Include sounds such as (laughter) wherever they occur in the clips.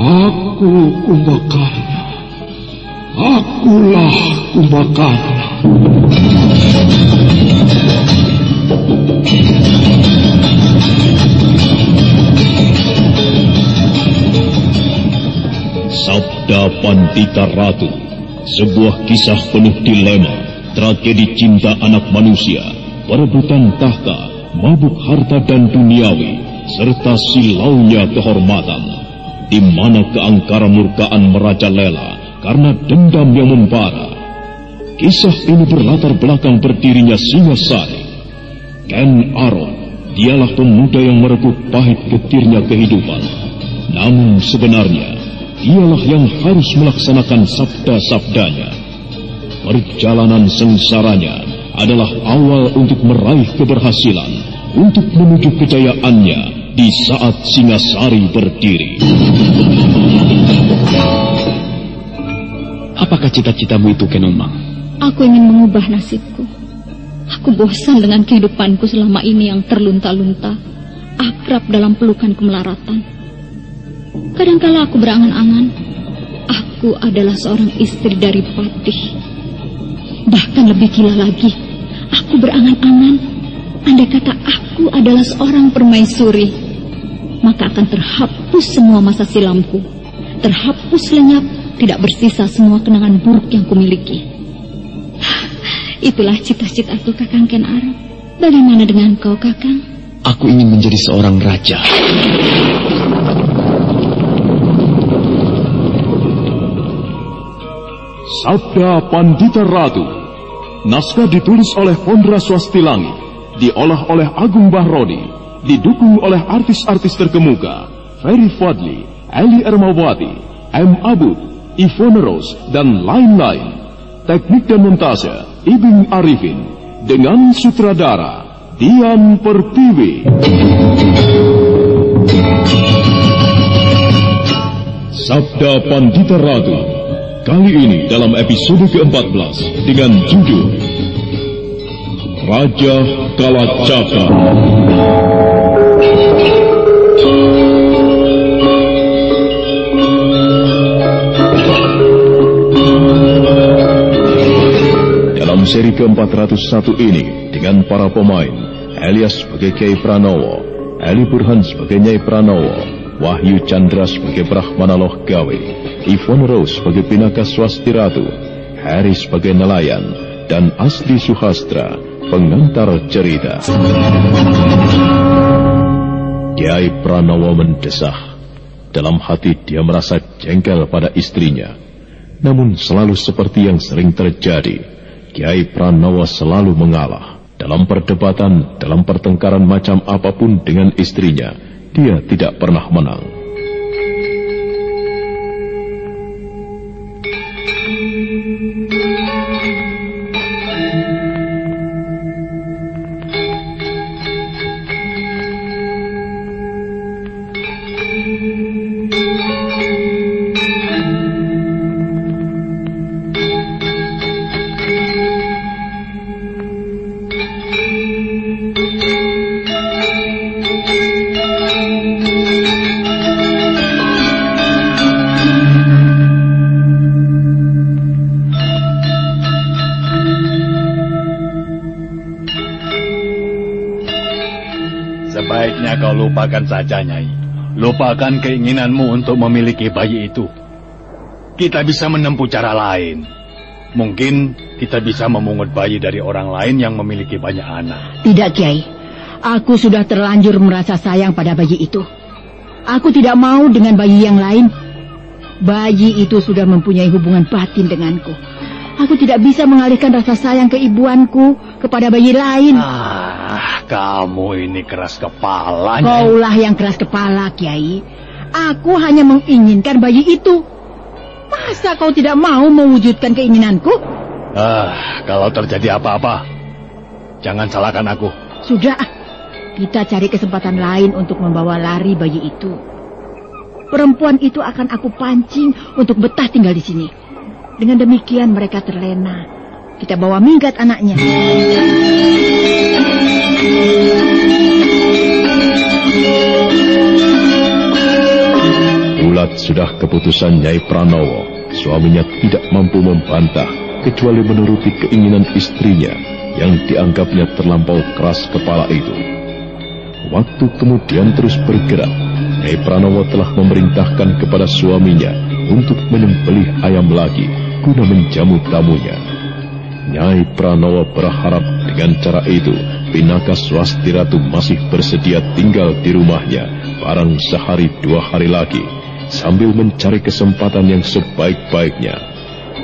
Aku Kumbakarna. Akulah Kumbakarna. Sabda Pandita Ratu, sebuah kisah penuh dilema, tragedi cinta anak manusia, perebutan tahta, mabuk harta dan duniawi, serta silaunya kehormatan, di mana keangkara murkaan merajalela karena dendam yang membara. Kisah ini berlatar belakang berdirinya Singasari. Ken Aron, dialah pemuda yang merebut pahit getirnya kehidupan. Namun sebenarnya, dialah yang harus melaksanakan sabda-sabdanya. Perjalanan sengsaranya adalah awal untuk meraih keberhasilan, untuk menuju kejayaannya di saat Singasari berdiri. Apakah cita-citamu itu, Kenomang? Aku ingin mengubah nasibku. Aku bosan dengan kehidupanku selama ini yang terlunta-lunta, akrab dalam pelukan kemelaratan. Kadangkala aku berangan-angan, aku adalah seorang istri dari Patih. Bahkan lebih gila lagi, aku berangan-angan, andai kata aku adalah seorang permaisuri, maka akan terhapus semua masa silamku, terhapus lenyap, tidak bersisa semua kenangan buruk yang kumiliki. (sighs) Itulah cita-citaku Kakang Ken Arok. Bagaimana dengan kau Kakang? Aku ingin menjadi seorang raja. Sabda Pandita Ratu. Naskah ditulis oleh Pondra Swastilangi, diolah oleh Agung Bahrodi, didukung oleh artis-artis terkemuka, Ferry Fadli, Ali Ermawati, M. Abud, Ivone Rose, dan lain-lain. Teknik dan montase, Ibing Arifin, dengan sutradara, Dian Pertiwi. Sabda Pandita Ratu Kali ini dalam episode ke-14 dengan judul Raja Kalacaka. Dalam seri ke-401 ini dengan para pemain Elias sebagai Kiai Pranowo, Eli Burhan sebagai Nyai Pranowo, Wahyu Chandra sebagai Brahmana Loh Gawe, Ivon Rose sebagai Pinaka Swasti Ratu, Harry sebagai nelayan, dan Asri Suhastra, pengantar cerita. Kiai Pranowo mendesah. Dalam hati dia merasa jengkel pada istrinya. Namun selalu seperti yang sering terjadi, Kiai Pranowo selalu mengalah. Dalam perdebatan, dalam pertengkaran macam apa pun dengan istrinya, dia tidak pernah menang. Lupakan saja, Nyai. Lupakan keinginanmu untuk memiliki bayi itu. kita bisa menempuh cara lain. Mungkin kita bisa memungut bayi dari orang lain yang memiliki banyak anak. Tidak, Kiai. Aku sudah terlanjur merasa sayang pada bayi itu. Aku tidak mau dengan bayi yang lain. Bayi itu sudah mempunyai hubungan batin denganku. Aku tidak bisa mengalihkan rasa sayang keibuanku kepada bayi lain. Ah, kamu ini keras kepala. Kaulah yang keras kepala, Kiai. Aku hanya menginginkan bayi itu. Masa kau tidak mau mewujudkan keinginanku? Ah, kalau terjadi apa-apa, jangan salahkan aku. Sudah, kita cari kesempatan lain untuk membawa lari bayi itu. Perempuan itu akan aku pancing untuk betah tinggal di sini. Dengan demikian mereka terlena. Kita bawa minggat anaknya. Bulat sudah keputusan Nyai Pranowo. Suaminya tidak mampu membantah kecuali menuruti keinginan istrinya yang dianggapnya terlampau keras kepala itu. Waktu kemudian terus bergerak. Nyai Pranowo telah memerintahkan kepada suaminya untuk menyembelih ayam lagi guna menjamu tamunya. Nyai Pranowo berharap dengan cara itu Pinaka Swasti Ratu masih bersedia tinggal di rumahnya barang sehari dua hari lagi sambil mencari kesempatan yang sebaik-baiknya.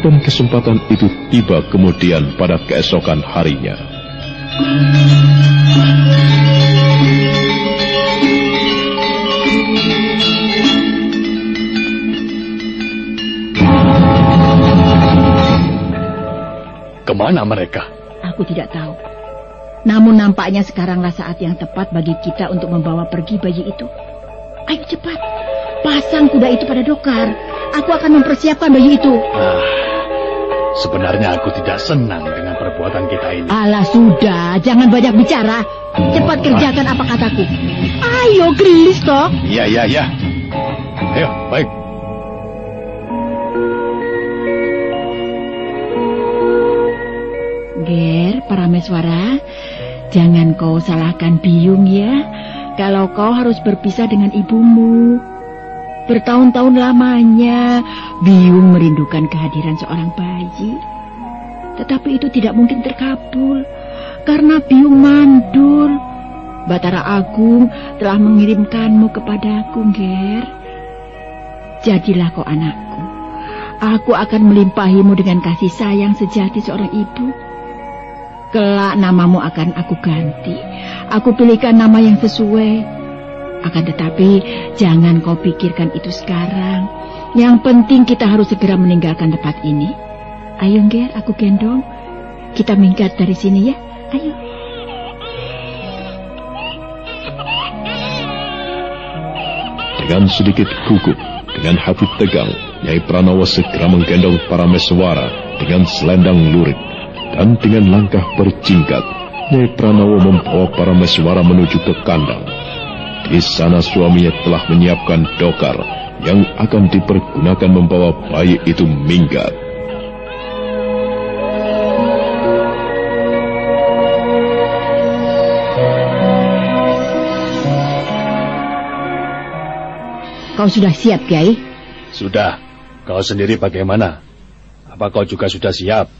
Dan kesempatan itu tiba kemudian pada keesokan harinya. Ke mana mereka? Aku tidak tahu. Namun nampaknya sekaranglah saat yang tepat bagi kita untuk membawa pergi bayi itu. Ayo cepat, pasang kuda itu pada dokar. Aku akan mempersiapkan bayi itu. Ah, sebenarnya aku tidak senang dengan perbuatan kita ini. Alah sudah, jangan banyak bicara. Cepat kerjakan apa kataku. Ayo, gelis toh. Iya, iya, iya. Ayo, baik. Ger, Parameswara, jangan kau salahkan Biung ya, kalau kau harus berpisah dengan ibumu. Bertahun-tahun lamanya, Biung merindukan kehadiran seorang bayi. Tetapi itu tidak mungkin terkabul, karena Biung mandul. Batara Agung telah mengirimkanmu kepadaku, Ger. Jadilah kau anakku. Aku akan melimpahimu dengan kasih sayang sejati seorang ibu. Kelak namamu akan aku ganti. Aku pilihkan nama yang sesuai. Akan tetapi jangan kau pikirkan itu sekarang. Yang penting kita harus segera meninggalkan tempat ini. Ayo Ger, aku gendong. Kita minggat dari sini ya. Ayo. Dengan sedikit gugup, dengan hati tegang, Nyai Pranowo segera menggendong para meswara dengan selendang lurik dan dengan langkah berjingkat, Nyai Pranowo membawa para meswara menuju ke kandang. Di sana suaminya telah menyiapkan dokar yang akan dipergunakan membawa bayi itu minggat. Kau sudah siap, Kiai? Sudah. Kau sendiri bagaimana? Apa kau juga sudah siap?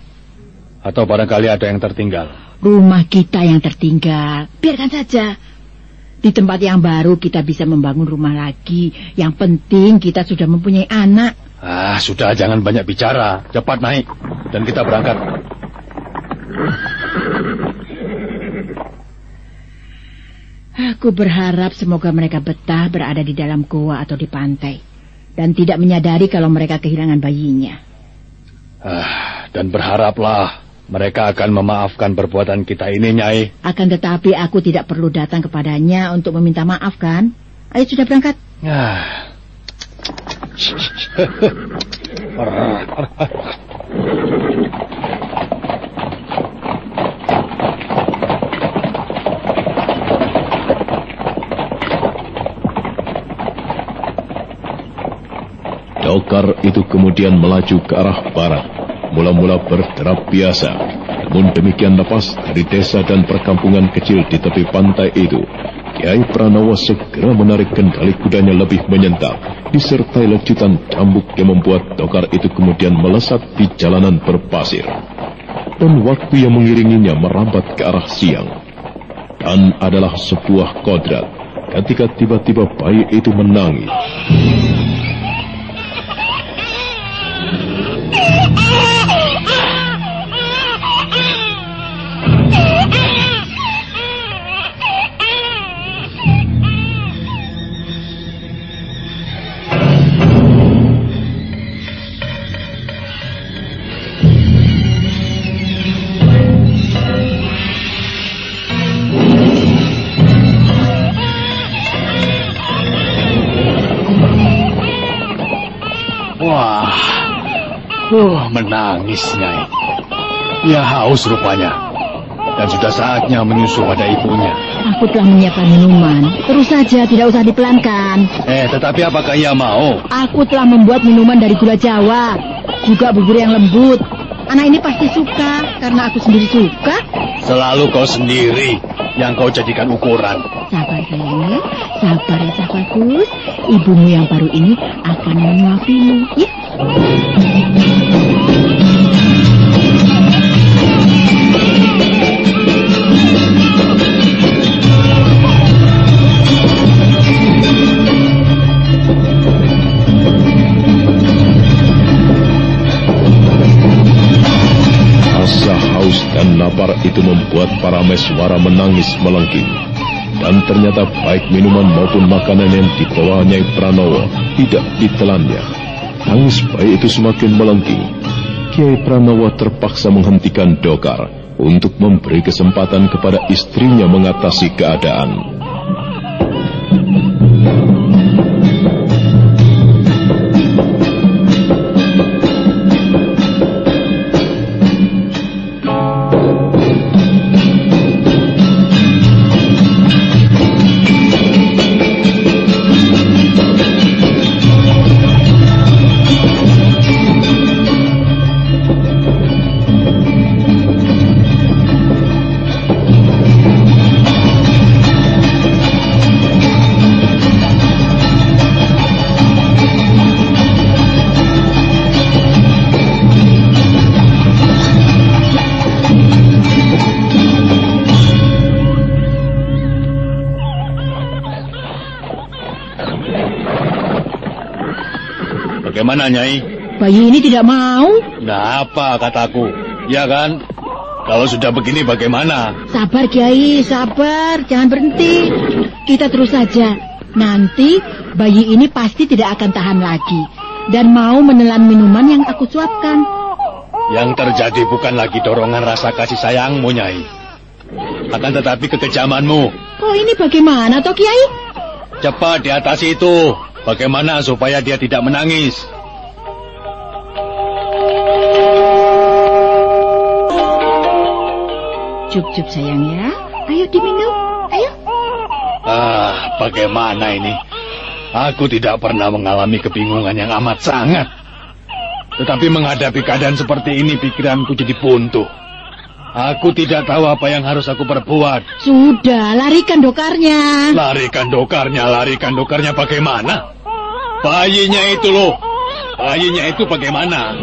Atau barangkali ada yang tertinggal? Rumah kita yang tertinggal. Biarkan saja. Di tempat yang baru kita bisa membangun rumah lagi. Yang penting kita sudah mempunyai anak. Ah, sudah jangan banyak bicara. Cepat naik. Dan kita berangkat. Aku berharap semoga mereka betah berada di dalam goa atau di pantai. Dan tidak menyadari kalau mereka kehilangan bayinya. Ah, dan berharaplah mereka akan memaafkan perbuatan kita ini, Nyai. Akan tetapi aku tidak perlu datang kepadanya untuk meminta maaf, kan? Ayo sudah berangkat. Ah. Dokar itu kemudian melaju ke arah barat mula-mula berderap biasa, Namun demikian lepas dari desa dan perkampungan kecil di tepi pantai itu, Kiai Pranowo segera menarik kendali kudanya lebih menyentak, disertai lecutan cambuk yang membuat dokar itu kemudian melesat di jalanan berpasir. Dan waktu yang mengiringinya merambat ke arah siang. Dan adalah sebuah kodrat ketika tiba-tiba bayi itu menangis. Rupanya. Dan sudah saatnya menyusul pada ibunya. Aku telah menyiapkan minuman. Terus saja, tidak usah dipelankan. Eh, tetapi apakah ia mau? Aku telah membuat minuman dari gula Jawa. Juga bubur yang lembut. Anak ini pasti suka, karena aku sendiri suka. Selalu kau sendiri yang kau jadikan ukuran. Sabar sayangnya, sabar ya bagus. Ibumu yang baru ini akan menyuapimu, ya. Lapar itu membuat para meswara menangis melengking. Dan ternyata baik minuman maupun makanan yang dibawa Nyai Pranowo tidak ditelannya. Tangis bayi itu semakin melengking. Kiai Pranowo terpaksa menghentikan dokar untuk memberi kesempatan kepada istrinya mengatasi keadaan. Bagaimana, Nyai? Bayi ini tidak mau. Nah, apa kataku? Ya kan? Kalau sudah begini bagaimana? Sabar, Kiai, sabar. Jangan berhenti. Kita terus saja. Nanti bayi ini pasti tidak akan tahan lagi. Dan mau menelan minuman yang aku suapkan. Yang terjadi bukan lagi dorongan rasa kasih sayangmu, Nyai. Akan tetapi kekejamanmu. Oh, ini bagaimana, toh, Kiai? Cepat di atas itu. Bagaimana supaya dia tidak menangis? Cup-cup sayang ya. Ayo diminum. Ayo. Ah, bagaimana ini? Aku tidak pernah mengalami kebingungan yang amat sangat. Tetapi menghadapi keadaan seperti ini pikiranku jadi buntu. Aku tidak tahu apa yang harus aku perbuat. Sudah, larikan dokarnya. Larikan dokarnya, larikan dokarnya bagaimana? Bayinya itu loh. Bayinya itu bagaimana?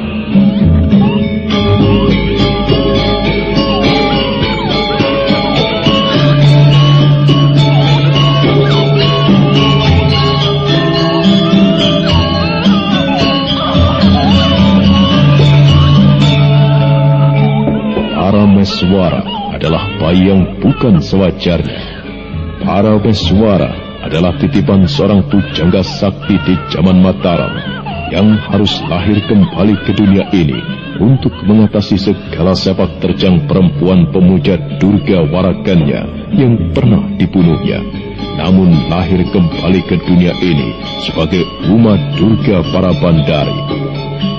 Para meswara adalah bayi yang bukan sewajarnya. Para meswara adalah titipan seorang pujangga sakti di zaman Mataram yang harus lahir kembali ke dunia ini untuk mengatasi segala sepak terjang perempuan pemuja Durga Waragannya yang pernah dibunuhnya. Namun lahir kembali ke dunia ini sebagai umat Durga para bandari.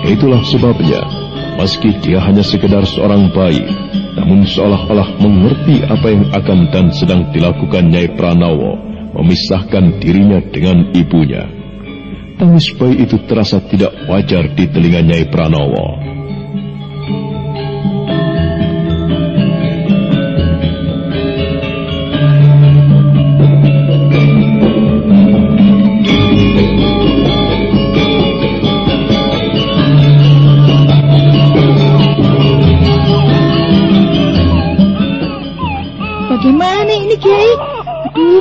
Itulah sebabnya Meski dia hanya sekedar seorang bayi, namun seolah-olah mengerti apa yang akan dan sedang dilakukan Nyai Pranowo, memisahkan dirinya dengan ibunya. Tangis bayi itu terasa tidak wajar di telinga Nyai Pranowo.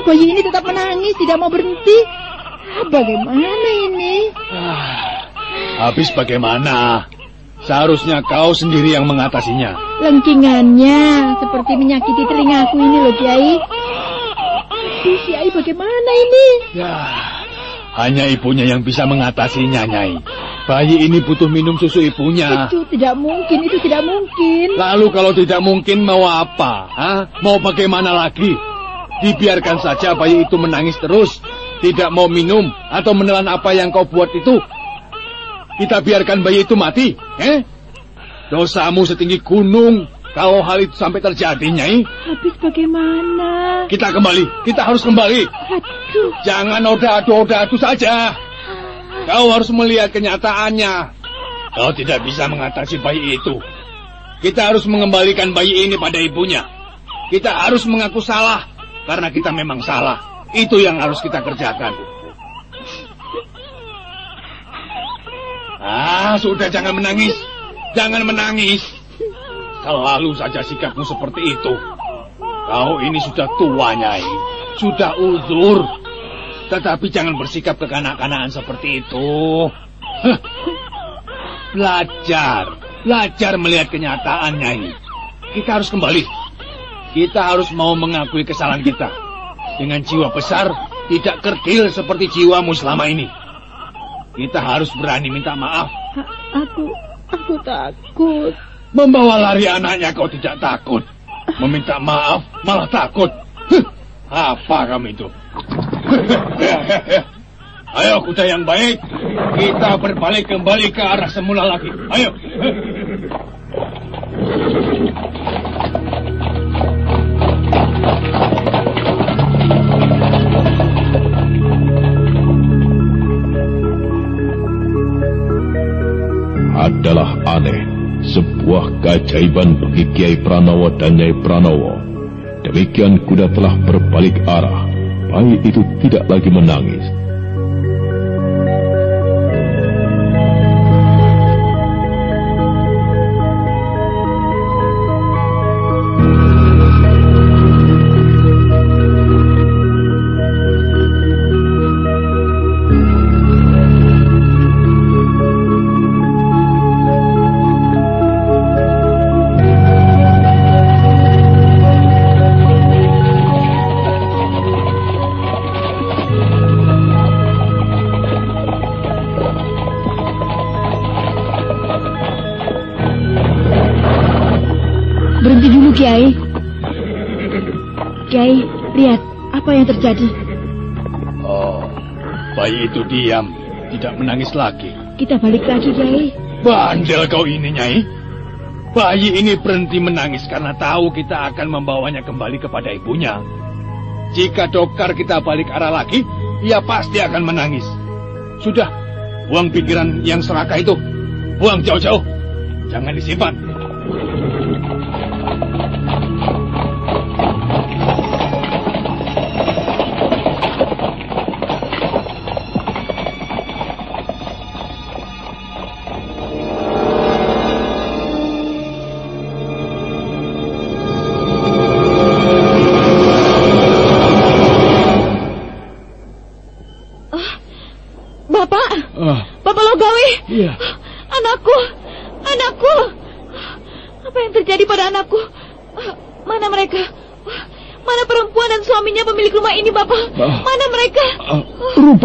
Bayi ini tetap menangis, tidak mau berhenti. Bagaimana ini? Ah, habis bagaimana? Seharusnya kau sendiri yang mengatasinya. Lengkingannya seperti menyakiti telingaku ini loh, Kiai. Aduh, Kiai bagaimana ini? Ya, hanya ibunya yang bisa mengatasinya, Nyai. Bayi ini butuh minum susu ibunya. Itu tidak mungkin, itu tidak mungkin. Lalu kalau tidak mungkin mau apa? Hah? Mau bagaimana lagi? Dibiarkan saja bayi itu menangis terus. Tidak mau minum atau menelan apa yang kau buat itu. Kita biarkan bayi itu mati, eh? Dosamu setinggi gunung. Kalau hal itu sampai terjadi, Nyai. Habis bagaimana? Kita kembali, kita harus kembali. Aduh. Jangan oda-adu-oda-adu saja. Kau harus melihat kenyataannya. Kau tidak bisa mengatasi bayi itu. Kita harus mengembalikan bayi ini pada ibunya. Kita harus mengaku salah karena kita memang salah. Itu yang harus kita kerjakan. Ah, sudah jangan menangis. Jangan menangis. Selalu saja sikapmu seperti itu. Kau ini sudah tua, Nyai. Sudah uzur. Tetapi jangan bersikap kekanak-kanakan seperti itu. Belajar. Belajar melihat kenyataan, Nyai. Kita harus kembali. Kita harus mau mengakui kesalahan kita. Dengan jiwa besar, tidak kerdil seperti jiwamu selama ini. Kita harus berani minta maaf. A- aku, aku takut. Membawa lari anaknya kau tidak takut. Meminta maaf malah takut. Huh, apa kamu itu? (laughs) Ayo kuda yang baik. Kita berbalik kembali ke arah semula lagi. Ayo. Adalah aneh, sebuah keajaiban bagi Kiai Pranowo dan Nyai Pranowo. Demikian kuda telah berbalik arah, bayi itu tidak lagi menangis. Berhenti dulu, Kiai. Kiai, lihat apa yang terjadi. Oh, bayi itu diam, tidak menangis lagi. Kita balik lagi, Kiai. Bandel kau ini, Nyai. Bayi ini berhenti menangis karena tahu kita akan membawanya kembali kepada ibunya. Jika dokter kita balik arah lagi, ia pasti akan menangis. Sudah, buang pikiran yang serakah itu. Buang jauh-jauh. Jangan disimpan.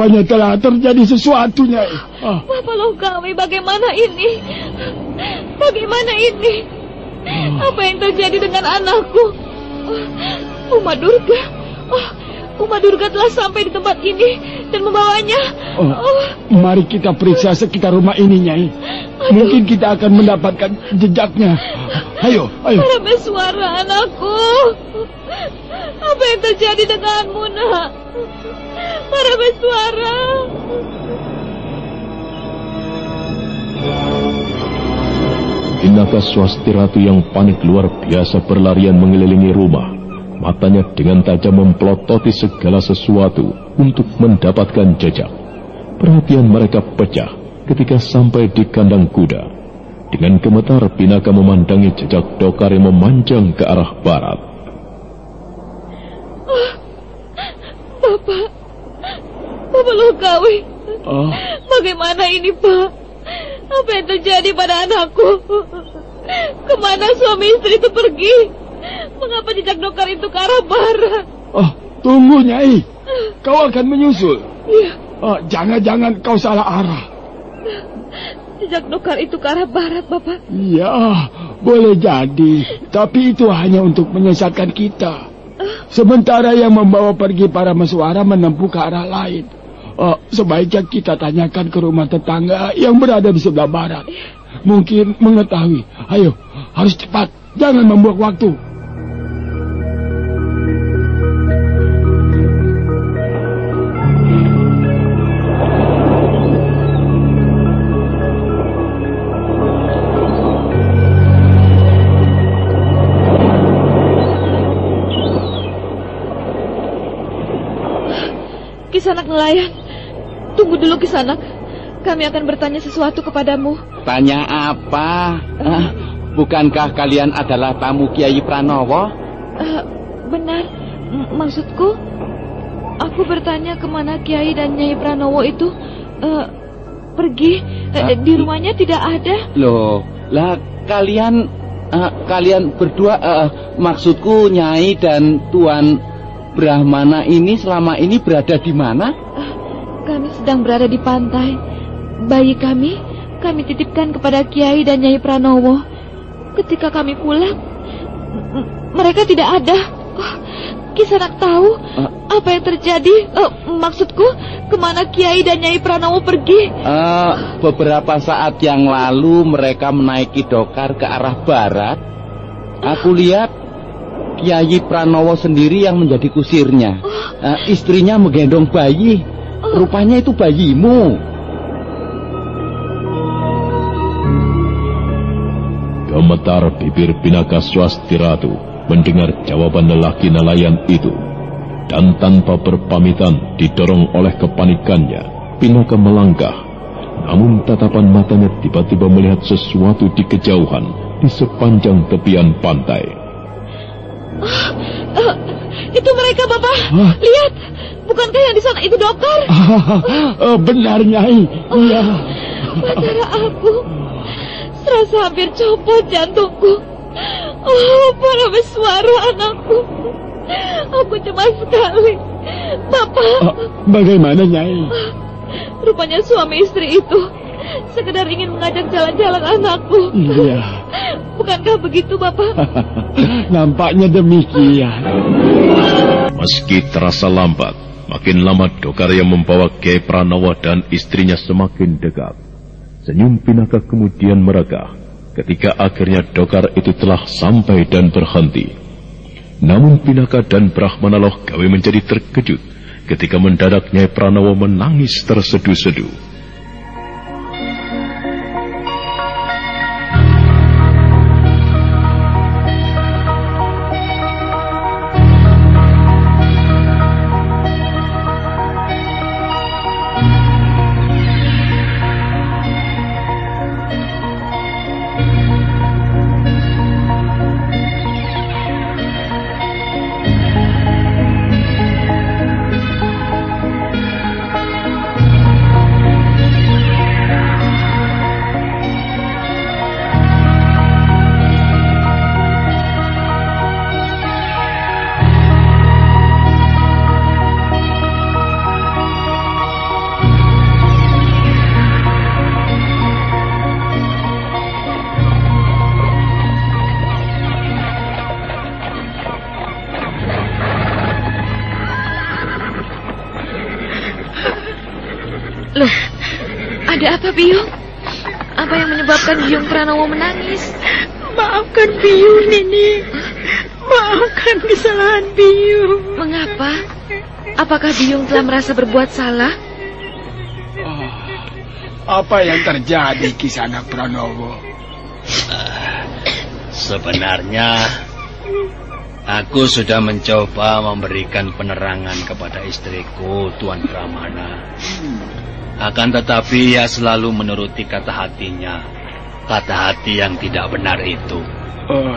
Rupanya telah terjadi sesuatu, Nyai. Ah, Bapak Logawi, bagaimana ini? Bagaimana ini? Apa yang terjadi dengan anakku? Oh, Uma Durga. Oh, Uma Durga telah sampai di tempat ini dan membawanya. Oh. Oh, mari kita periksa sekitar rumah ini, Nyai. Mungkin kita akan mendapatkan jejaknya. Ayo, ayo. para suara anakku. Apa yang terjadi denganmu, nak? Para suara. Inaka swasti ratu yang panik luar biasa berlarian mengelilingi rumah. Matanya dengan tajam memplototi segala sesuatu untuk mendapatkan jejak. Perhatian mereka pecah ketika sampai di kandang kuda. Dengan gemetar Pinaka memandangi jejak dokar yang memanjang ke arah barat. Lokawi. Oh. Bagaimana ini, Pak? Apa yang terjadi pada anakku? Ke mana suami istri itu pergi? Mengapa jejak dokter itu ke arah barat? Oh, tunggu, Nyai. Kau akan menyusul. Iya, Oh, jangan-jangan kau salah arah. jejak dokter itu ke arah barat, Bapak. Ya, boleh jadi. Tapi itu hanya untuk menyesatkan kita. Sementara yang membawa pergi para mesuara menempuh ke arah lain. Oh, sebaiknya kita tanyakan ke rumah tetangga yang berada di sebelah barat. Mungkin mengetahui. Ayo, harus cepat. Jangan membuang waktu. Kisanak nelayan. Dulu Kisanak. Kami akan bertanya sesuatu kepadamu. Tanya apa? Ah, bukankah kalian adalah tamu Kiai Pranowo? Eh, benar. M- maksudku, aku bertanya ke mana Kiai dan Nyai Pranowo itu eh, pergi. Hah? di rumahnya tidak ada. Loh, lah kalian ah, kalian berdua ah, maksudku Nyai dan Tuan Brahmana ini selama ini berada di mana? Kami sedang berada di pantai. Bayi kami, kami titipkan kepada Kiai dan Nyai Pranowo. Ketika kami pulang, mereka tidak ada. Oh, Kisanak tahu Ah. apa yang terjadi? Eh, maksudku, ke mana Kiai dan Nyai Pranowo pergi? Eh, beberapa saat yang lalu mereka menaiki dokar ke arah barat. Aku lihat Kiai Pranowo sendiri yang menjadi kusirnya. Eh, istrinya menggendong bayi. Rupanya itu bayimu. Gemetar bibir Pinaka Swasti Ratu mendengar jawaban lelaki nelayan itu. Dan tanpa berpamitan didorong oleh kepanikannya, Pinaka melangkah. Namun tatapan matanya tiba-tiba melihat sesuatu di kejauhan di sepanjang tepian pantai. Eh, itu mereka, Bapak. Lihat, bukankah yang di sana itu dokter? (laughs) Eh, benar, Nyai. Iya. Bandara aku serasa hampir copot jantungku. Oh, para suara anakku. Aku cemas sekali. Bapak, Oh, bagaimana, Nyai? rupanya suami istri itu sekedar ingin mengajak jalan-jalan anakku. Iya. Bukankah begitu, Bapak? (laughs) Nampaknya demikian. Meski terasa lambat, makin lama Dokar yang membawa Kiai Pranowo dan istrinya semakin dekat. Senyum Pinaka kemudian meregah ketika akhirnya Dokar itu telah sampai dan berhenti. Namun Pinaka dan Brahmana Loh Gawe menjadi terkejut ketika mendadak Nyai Pranowo menangis terseduh-seduh. Biung telah merasa berbuat salah? Apa yang terjadi, Kisanak Pranowo? Sebenarnya aku sudah mencoba memberikan penerangan kepada istriku Tuan Pramana. Akan tetapi ia selalu menuruti kata hatinya. Kata hati yang tidak benar itu. Oh,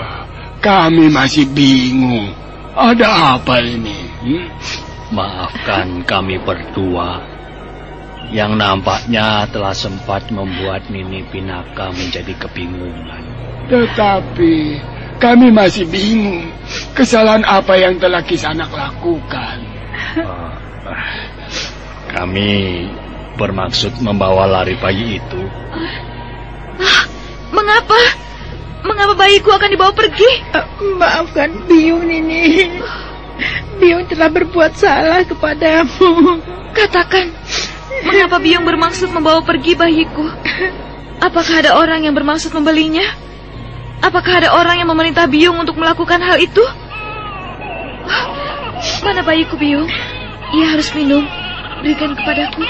kami masih bingung. Ada apa ini? Hmm? Maafkan kami berdua. yang nampaknya telah sempat membuat Nini Pinaka menjadi kebingungan. Tetapi kami masih bingung kesalahan apa yang telah Kisanak lakukan. Uh, kami bermaksud membawa lari bayi itu. Ah, mengapa? Mengapa bayiku akan dibawa pergi? Uh, maafkan Biung Nini. Biung telah berbuat salah kepadamu. Katakan, Mengapa Biung bermaksud membawa pergi bayiku? Apakah ada orang yang bermaksud membelinya? Apakah ada orang yang memerintah Biung untuk melakukan hal itu? Mana bayiku Biung? Ia harus minum. Berikan kepadaku.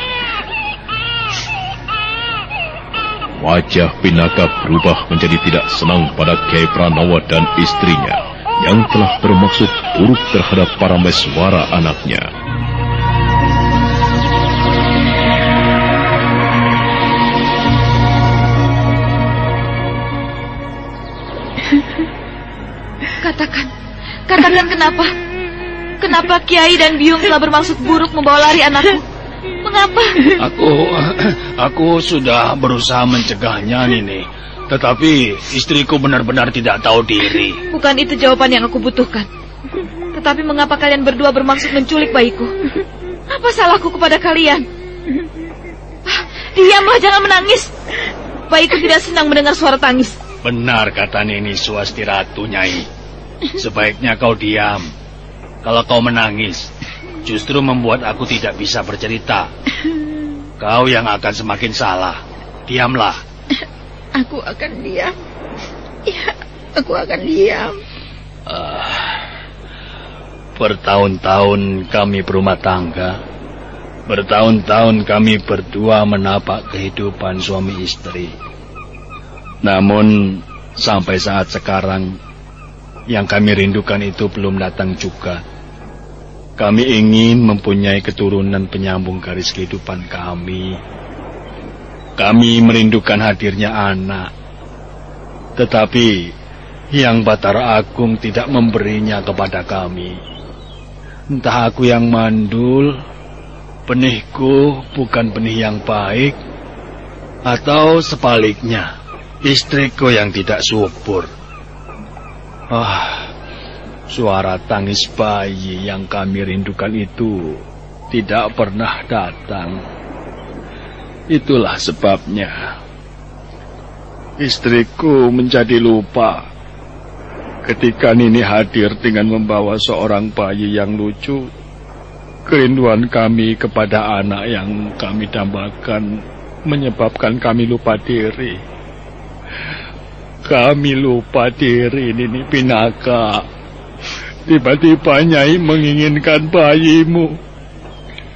Wajah Pinaka berubah menjadi tidak senang pada Kiai Pranowo dan istrinya yang telah bermaksud buruk terhadap para meswara anaknya. Katakan, katakan kenapa? Kenapa Kiai dan Biung telah bermaksud buruk membawa lari anakku? Mengapa? Aku, aku sudah berusaha mencegahnya, Nini. Tetapi istriku benar-benar tidak tahu diri. Bukan itu jawaban yang aku butuhkan. Tetapi mengapa kalian berdua bermaksud menculik bayiku? Apa salahku kepada kalian? Ah, diamlah, jangan menangis. Bayiku tidak senang mendengar suara tangis. Benar kata Nini Swasti Ratu, Nyai. Sebaiknya kau diam. Kalau kau menangis, justru membuat aku tidak bisa bercerita. Kau yang akan semakin salah. Diamlah. Aku akan diam. Ya, aku akan diam. Uh, bertahun-tahun kami berumah tangga. Bertahun-tahun kami berdua menapak kehidupan suami istri. Namun, sampai saat sekarang yang kami rindukan itu belum datang juga. Kami ingin mempunyai keturunan penyambung garis kehidupan kami. Kami merindukan hadirnya anak. Tetapi yang Batara Agung tidak memberinya kepada kami. Entah aku yang mandul, benihku bukan benih yang baik, atau sebaliknya, istriku yang tidak subur. Ah, suara tangis bayi yang kami rindukan itu tidak pernah datang. Itulah sebabnya istriku menjadi lupa ketika Nini hadir dengan membawa seorang bayi yang lucu. Kerinduan kami kepada anak yang kami dambakan menyebabkan kami lupa diri. Kami lupa diri Nini Pinaka. Tiba-tiba Nyai menginginkan bayimu.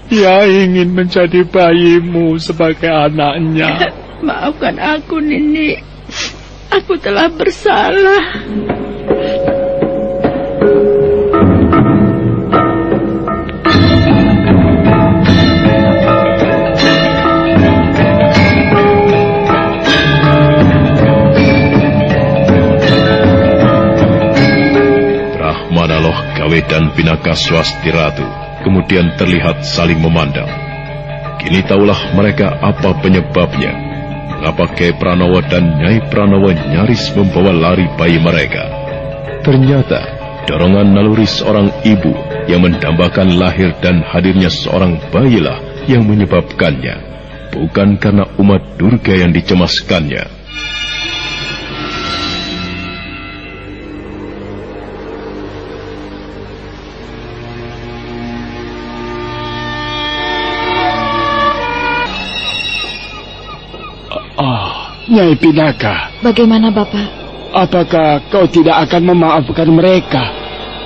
Dia ingin menjadi bayimu sebagai anaknya. (laughs) Maafkan aku, Nini. Aku telah bersalah. Gawe dan Pinaka Swasti Ratu kemudian terlihat saling memandang. Kini taulah mereka apa penyebabnya. Mengapa Kei Pranowo dan Nyai Pranowo nyaris membawa lari bayi mereka. Ternyata dorongan naluri seorang ibu yang mendambakan lahir dan hadirnya seorang bayilah yang menyebabkannya. Bukan karena umat Durga yang dicemaskannya. Nyai Pinaka. Bagaimana Bapak? Apakah kau tidak akan memaafkan mereka?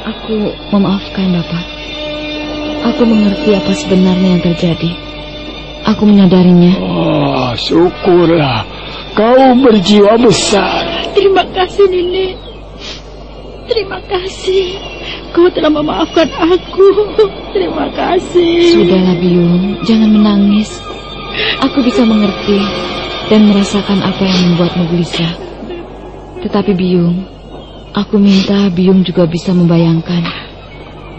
Aku memaafkan Bapak. Aku mengerti apa sebenarnya yang terjadi. Aku menyadarinya. Oh, syukurlah. Kau berjiwa besar. Terima kasih, Nini. Terima kasih. Kau telah memaafkan aku. Terima kasih. Sudahlah, Biung. Jangan menangis. Aku bisa mengerti dan merasakan apa yang membuatmu gelisah. Tetapi Biung, aku minta Biung juga bisa membayangkan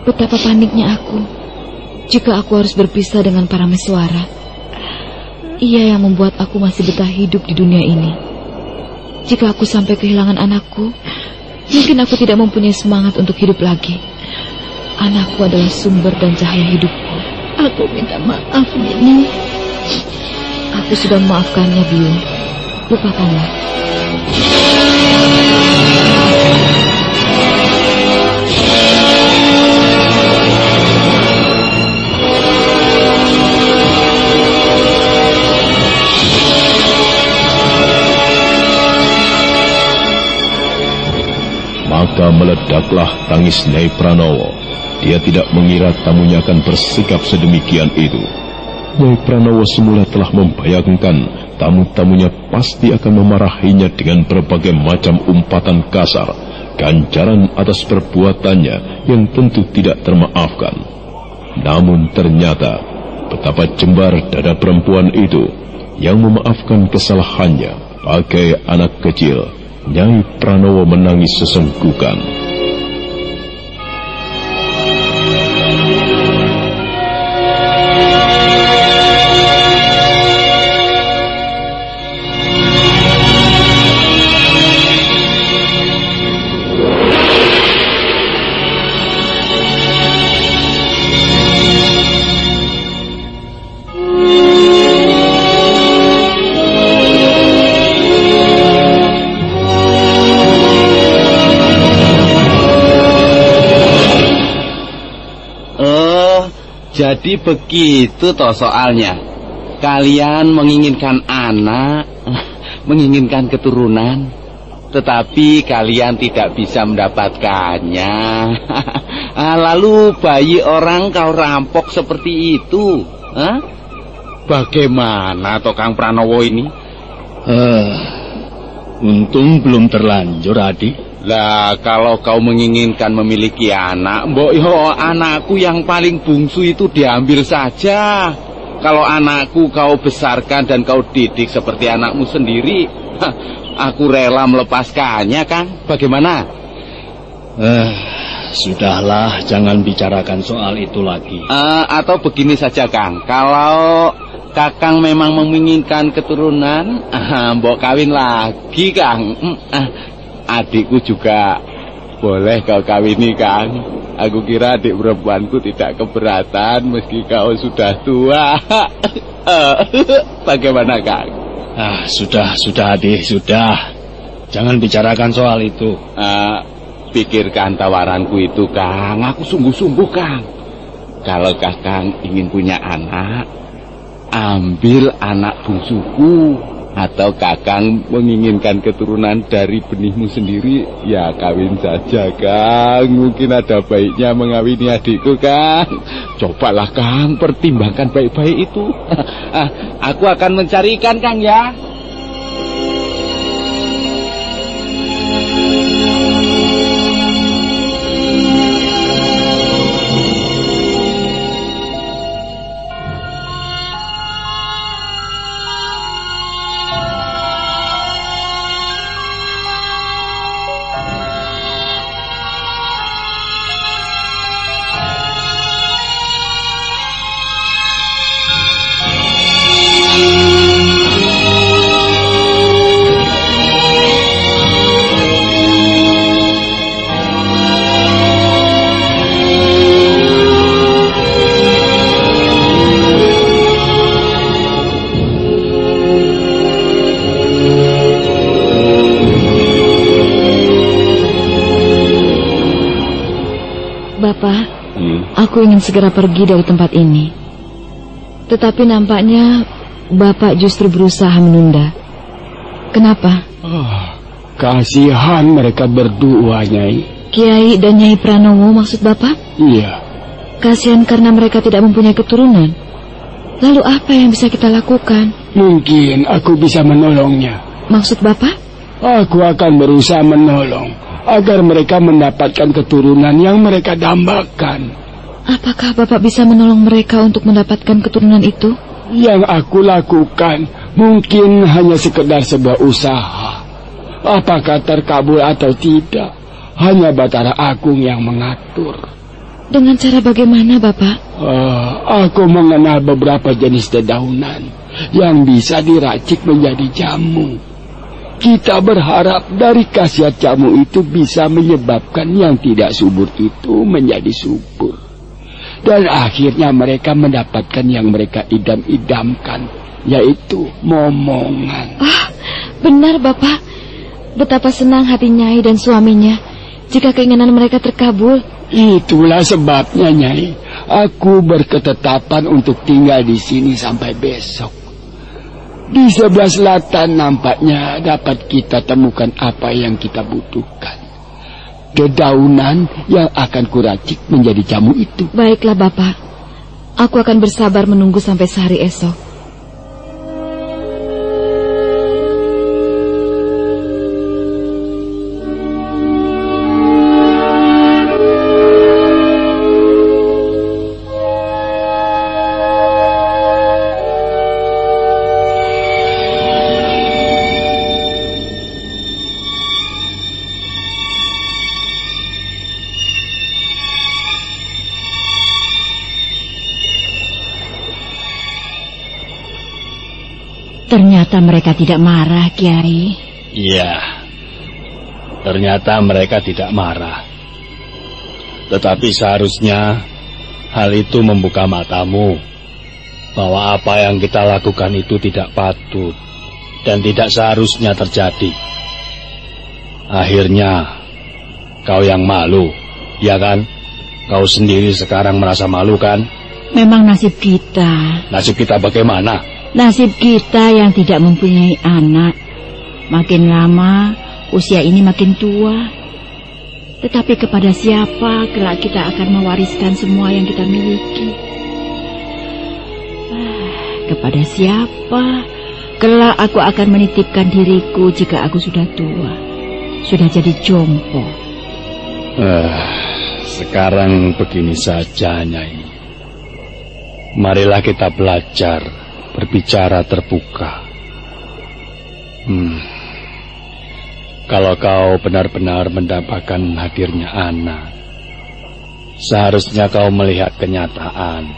betapa paniknya aku jika aku harus berpisah dengan para meswara. Ia yang membuat aku masih betah hidup di dunia ini. Jika aku sampai kehilangan anakku, mungkin aku tidak mempunyai semangat untuk hidup lagi. Anakku adalah sumber dan cahaya hidupku. Aku minta maaf, Nini. Aku sudah memaafkannya, Biung. Lupakanlah. Maka meledaklah tangis Nyai Pranowo. Dia tidak mengira tamunya akan bersikap sedemikian itu. Nyai Pranowo semula telah membayangkan tamu-tamunya pasti akan memarahinya dengan berbagai macam umpatan kasar, ganjaran atas perbuatannya yang tentu tidak termaafkan. Namun ternyata betapa jembar dada perempuan itu yang memaafkan kesalahannya bagai anak kecil. Nyai Pranowo menangis sesenggukan. Jadi begitu toh soalnya. Kalian menginginkan anak, (laughs) menginginkan keturunan, tetapi kalian tidak bisa mendapatkannya. (laughs) Ah, lalu bayi orang kau rampok seperti itu, Hah? Bagaimana toh Kang Pranowo ini? Uh, untung belum terlanjur, adik. Lah kalau kau menginginkan memiliki anak, mbok yo anakku yang paling bungsu itu diambil saja. Kalau anakku kau besarkan dan kau didik seperti anakmu sendiri, aku rela melepaskannya, Kang. Bagaimana? Eh, sudahlah, jangan bicarakan soal itu lagi. Uh, atau begini saja, Kang. Kalau Kakang memang menginginkan keturunan, uh, (laughs) mbok kawin lagi, Kang. Uh, adikku juga boleh kau kawini Kang. Aku kira adik perempuanku tidak keberatan meski kau sudah tua. (laughs) Bagaimana Kang? Ah, sudah, sudah adik, sudah. Jangan bicarakan soal itu. Uh, pikirkan tawaranku itu Kang. Aku sungguh-sungguh Kang. Kalau Kakang ingin punya anak, ambil anak bungsuku atau kakang menginginkan keturunan dari benihmu sendiri, ya kawin saja, Kang. Mungkin ada baiknya mengawini adikku, Kang. Cobalah, Kang, pertimbangkan baik-baik itu. (laughs) Ah, aku akan mencarikan, Kang, ya. Segera pergi dari tempat ini. Tetapi nampaknya Bapak justru berusaha menunda. Kenapa? Ah, kasihan mereka berdua, Nyai. Kiai dan Nyai Pranowo maksud Bapak? Iya. Kasihan karena mereka tidak mempunyai keturunan. Lalu apa yang bisa kita lakukan? Mungkin aku bisa menolongnya. Maksud Bapak? Aku akan berusaha menolong agar mereka mendapatkan keturunan yang mereka dambakan. Apakah Bapak bisa menolong mereka untuk mendapatkan keturunan itu? Yang aku lakukan mungkin hanya sekedar sebuah usaha. Apakah terkabul atau tidak, hanya Batara Agung yang mengatur. Dengan cara bagaimana, Bapak? Uh, aku mengenal beberapa jenis dedaunan yang bisa diracik menjadi jamu. Kita berharap dari khasiat jamu itu bisa menyebabkan yang tidak subur itu menjadi subur. Dan akhirnya mereka mendapatkan yang mereka idam-idamkan, yaitu momongan. Ah, benar Bapak. Betapa senang hati Nyai dan suaminya jika keinginan mereka terkabul. Itulah sebabnya Nyai, aku berketetapan untuk tinggal di sini sampai besok. Di sebelah selatan nampaknya dapat kita temukan apa yang kita butuhkan. Dedaunan yang akan kuracik menjadi jamu itu. Baiklah Bapak, aku akan bersabar menunggu sampai sehari esok. Ternyata mereka tidak marah, Kiai. Iya. Ternyata mereka tidak marah. Tetapi seharusnya hal itu membuka matamu bahwa apa yang kita lakukan itu tidak patut dan tidak seharusnya terjadi. Akhirnya kau yang malu, ya kan? Kau sendiri sekarang merasa malu kan? Memang nasib kita. Nasib kita bagaimana? Nasib kita yang tidak mempunyai anak, makin lama usia ini makin tua. Tetapi kepada siapa kelak kita akan mewariskan semua yang kita miliki? Ah, kepada siapa kelak aku akan menitipkan diriku jika aku sudah tua, sudah jadi jompo? Uh, sekarang begini saja, Nyai. Marilah kita belajar berbicara terbuka. Hmm. Kalau kau benar-benar mendapatkan hadirnya anak, seharusnya kau melihat kenyataan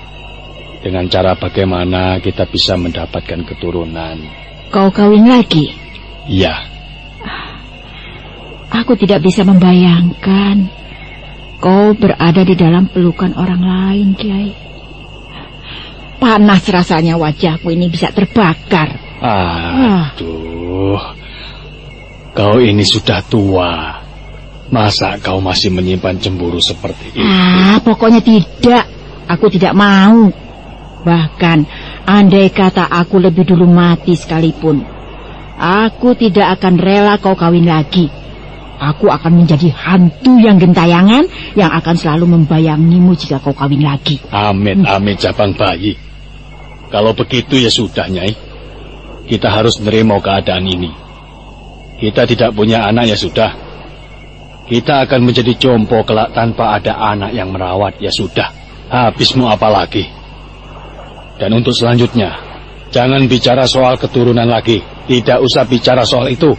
dengan cara bagaimana kita bisa mendapatkan keturunan. Kau kawin lagi? Iya. Aku tidak bisa membayangkan kau berada di dalam pelukan orang lain, Kiai. Panas rasanya wajahku ini bisa terbakar. Aduh, ah. kau ini sudah tua. Masa kau masih menyimpan cemburu seperti itu? Ah, pokoknya tidak. Aku tidak mau. Bahkan, andai kata aku lebih dulu mati sekalipun, aku tidak akan rela kau kawin lagi. Aku akan menjadi hantu yang gentayangan yang akan selalu membayangimu jika kau kawin lagi. Amin, amin, cabang bayi. Kalau begitu ya sudah, Nyai. Kita harus menerima keadaan ini. Kita tidak punya anak ya sudah. Kita akan menjadi jompo kelak tanpa ada anak yang merawat ya sudah. Habismu apa lagi? Dan untuk selanjutnya, jangan bicara soal keturunan lagi. Tidak usah bicara soal itu.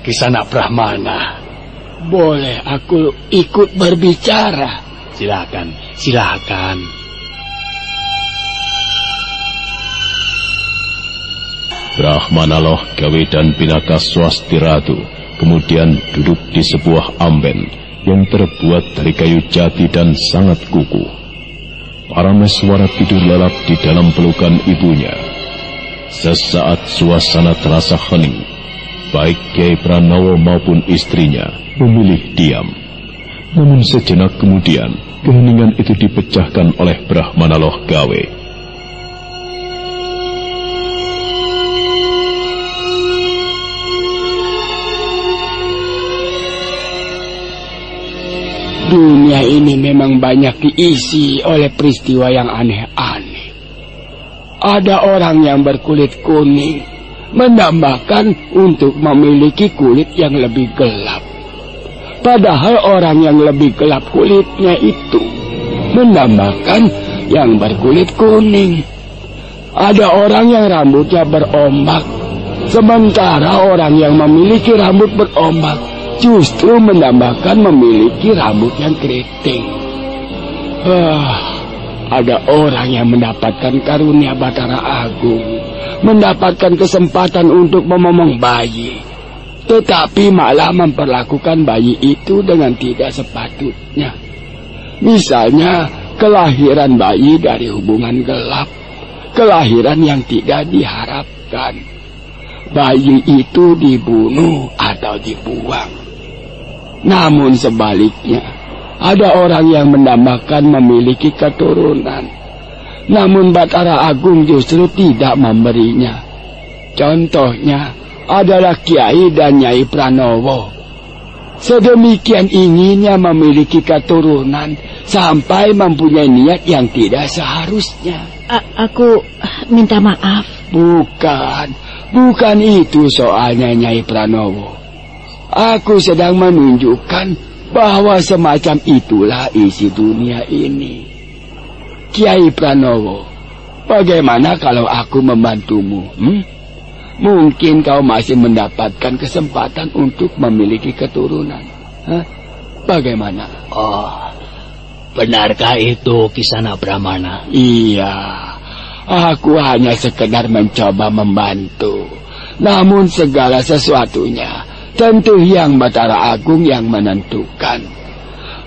Kisana Brahmana. Boleh aku ikut berbicara? Silakan, silakan. Brahmana loh gawe dan pinaka swasti ratu, kemudian duduk di sebuah amben yang terbuat dari kayu jati dan sangat kukuh. Para meswara tidur lelap di dalam pelukan ibunya. Sesaat suasana terasa hening baik Kiai Pranowo maupun istrinya memilih diam. Namun sejenak kemudian, keheningan itu dipecahkan oleh Brahmana Loh Gawe. Dunia ini memang banyak diisi oleh peristiwa yang aneh-aneh. Ada orang yang berkulit kuning, menambahkan untuk memiliki kulit yang lebih gelap. Padahal orang yang lebih gelap kulitnya itu menambahkan yang berkulit kuning. Ada orang yang rambutnya berombak, sementara orang yang memiliki rambut berombak justru menambahkan memiliki rambut yang keriting. Ah, ada orang yang mendapatkan karunia Batara Agung, mendapatkan kesempatan untuk memomong bayi, tetapi malah memperlakukan bayi itu dengan tidak sepatutnya. Misalnya, kelahiran bayi dari hubungan gelap, kelahiran yang tidak diharapkan. Bayi itu dibunuh atau dibuang. Namun sebaliknya, ada orang yang mendambakan memiliki keturunan. Namun Batara Agung justru tidak memberinya. Contohnya adalah Kiai dan Nyai Pranowo. Sedemikian inginnya memiliki keturunan sampai mempunyai niat yang tidak seharusnya. A aku minta maaf. Bukan, bukan itu soalnya Nyai Pranowo. Aku sedang menunjukkan bahwa semacam itulah isi dunia ini. Kiai Pranowo, bagaimana kalau aku membantumu? Hmm? Mungkin kau masih mendapatkan kesempatan untuk memiliki keturunan. Hah? Bagaimana? Oh, benarkah itu Kisana Brahmana? Iya, aku hanya sekedar mencoba membantu. Namun segala sesuatunya Tentu yang Batara Agung yang menentukan.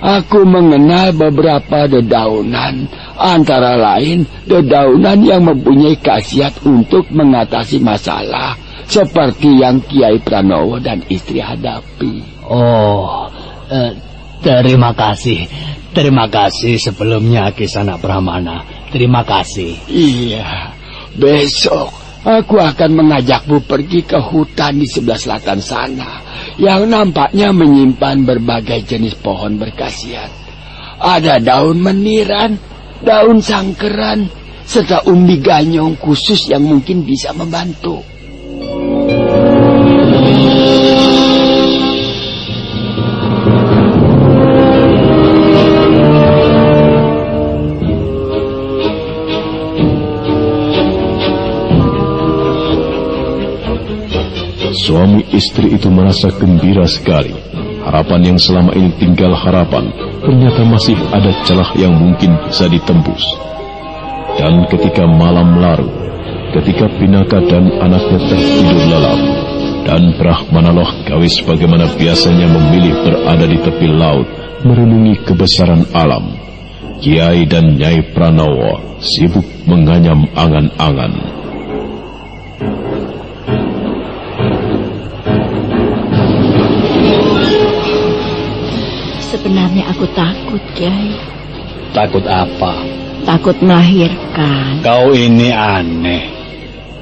Aku mengenal beberapa dedaunan, antara lain dedaunan yang mempunyai khasiat untuk mengatasi masalah, seperti yang Kiai Pranowo dan istri hadapi. Oh, eh, terima kasih. Terima kasih sebelumnya Kisana Brahmana. Terima kasih. Iya, besok Aku akan mengajakmu pergi ke hutan di sebelah selatan sana yang nampaknya menyimpan berbagai jenis pohon berkhasiat. Ada daun meniran, daun sangkeran, serta umbi ganyong khusus yang mungkin bisa membantu. Suami istri itu merasa gembira sekali. Harapan yang selama ini tinggal harapan, ternyata masih ada celah yang mungkin bisa ditembus. Dan ketika malam larut, ketika Pinaka dan anaknya tertidur lelap, dan Brahmana Loh Gawis bagaimana biasanya memilih berada di tepi laut, merenungi kebesaran alam, Kiai dan Nyai Pranowo sibuk menganyam angan-angan. Sebenarnya aku takut, Kiai. Takut apa? Takut melahirkan. Kau ini aneh.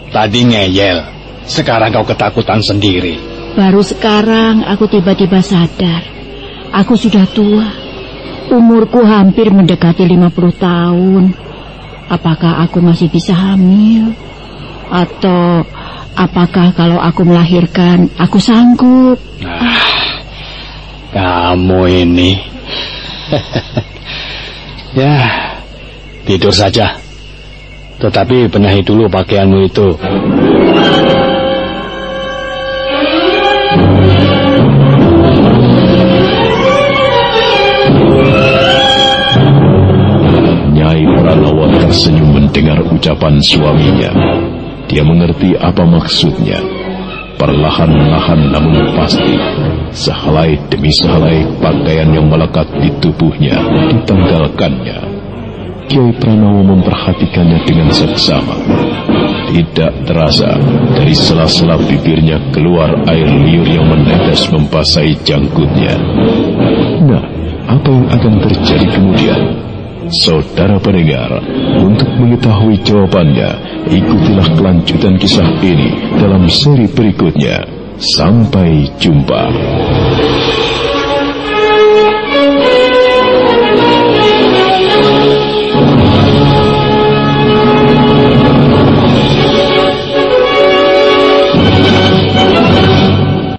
Tadi ngeyel, sekarang kau ketakutan sendiri. Baru sekarang aku tiba-tiba sadar. Aku sudah tua. Umurku hampir mendekati 50 tahun. Apakah aku masih bisa hamil? Atau apakah kalau aku melahirkan aku sanggup? Nah, kamu ini. (laughs) ya, tidur saja. Tetapi benahi dulu pakaianmu itu. Nyai Pranowo tersenyum mendengar ucapan suaminya. Dia mengerti apa maksudnya. Perlahan-lahan namun pasti, sehelai demi sehelai pakaian yang melekat di tubuhnya ditanggalkannya. Kiai Pranowo memperhatikannya dengan seksama. Tidak terasa, dari sela-sela bibirnya keluar air liur yang menetes membasahi janggutnya. Nah, apa yang akan terjadi kemudian? Saudara pendengar, untuk mengetahui jawabannya, ikutilah kelanjutan kisah ini dalam seri berikutnya. Sampai jumpa.